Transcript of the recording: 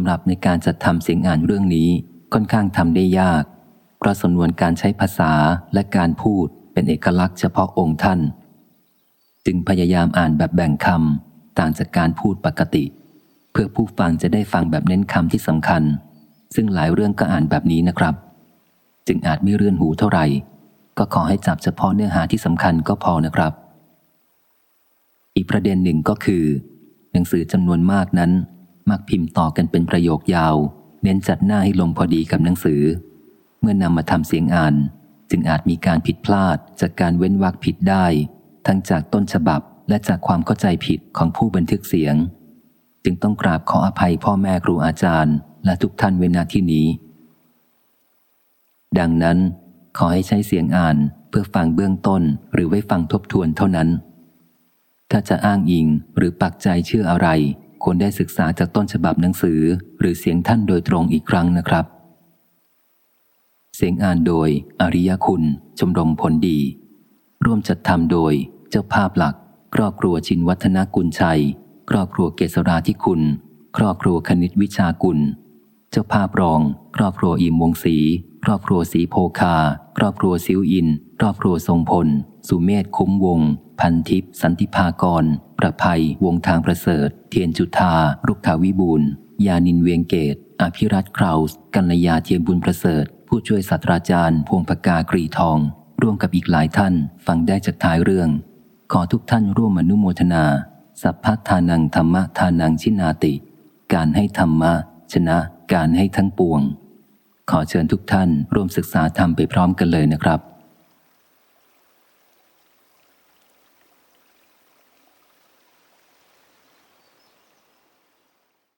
ำหรับในการจัดทำเสียงอ่านเรื่องนี้ค่อนข้างทำได้ยาก เพราะสำนวนการใช้ภาษาและการพูดเป็นเอกลักษณ์เฉพาะองค์ท่าน จึงพยายามอ่านแบบแบ่งคำต่างจากการพูดปกติ เพื่อผู้ฟังจะได้ฟังแบบเน้นคำที่สำคัญ ซึ่งหลายเรื่องก็อ่านแบบนี้นะครับ จึงอาจไม่เรื่อนหูเท่าไหร่ ก็ขอให้จับเฉพาะเนื้อหาที่สำคัญก็พอนะครับ อีกประเด็นหนึ่งก็คือ หนังสือจำนวนมากนั้น มักพิมพ์ต่อกันเป็นประโยคยาว เน้นจัดหน้าให้ลงพอดีกับหนังสือ เมื่อนำมาทำเสียงอ่าน จึงอาจมีการผิดพลาดจากการเว้นวรรคผิดได้ ทั้งจากต้นฉบับและจากความเข้าใจผิดของผู้บันทึกเสียง จึงต้องกราบขออภัยพ่อแม่ครูอาจารย์ และทุกท่านเวนาที่นี้ ดังนั้นขอให้ใช้เสียงอ่านเพื่อฟังเบื้องต้นหรือไว้ฟังทบทวนเท่านั้น ถ้าจะอ้างอิงหรือปักใจเชื่ออะไร ควรได้ศึกษาจากต้นฉบับหนังสือ หรือเสียงท่านโดยตรงอีกครั้งนะครับ เสียงอ่านโดย อริยคุณ ชมรมผลดี ร่วมจัดทำโดย เจ้าภาพหลัก ครอบครัวชินวัฒนกุลชัย ครอบครัวเกษราธิคุณ ครอบครัวคณิตวิชากุล เจ้าภาพรอง ครอบครัวอิมวงศรีครอบครัวสีโพคา ครอบครัวซิวอิน ครอบครัวทรงพล สุเมธคุ้มวง พันทิพสันติภากร ประภัย วงทางประเสริฐ เทียนจุธารุกขาวิบูลยานินเวียงเกต อภิรัตคราวส์กัลยาเทียมบุญประเสริฐ ผู้ช่วยศาสตราจารย์ พวงพกากรีทอง ร่วมกับอีกหลายท่าน ฟังได้จากท้ายเรื่อง ขอทุกท่านร่วมอนุโมทนา สัพพทานังธัมมทานังชินาติ การให้ธรรมะชนะการให้ทั้งปวง ขอเชิญทุกท่านร่วมศึกษาธรรมไปพร้อมกันเลยนะครับ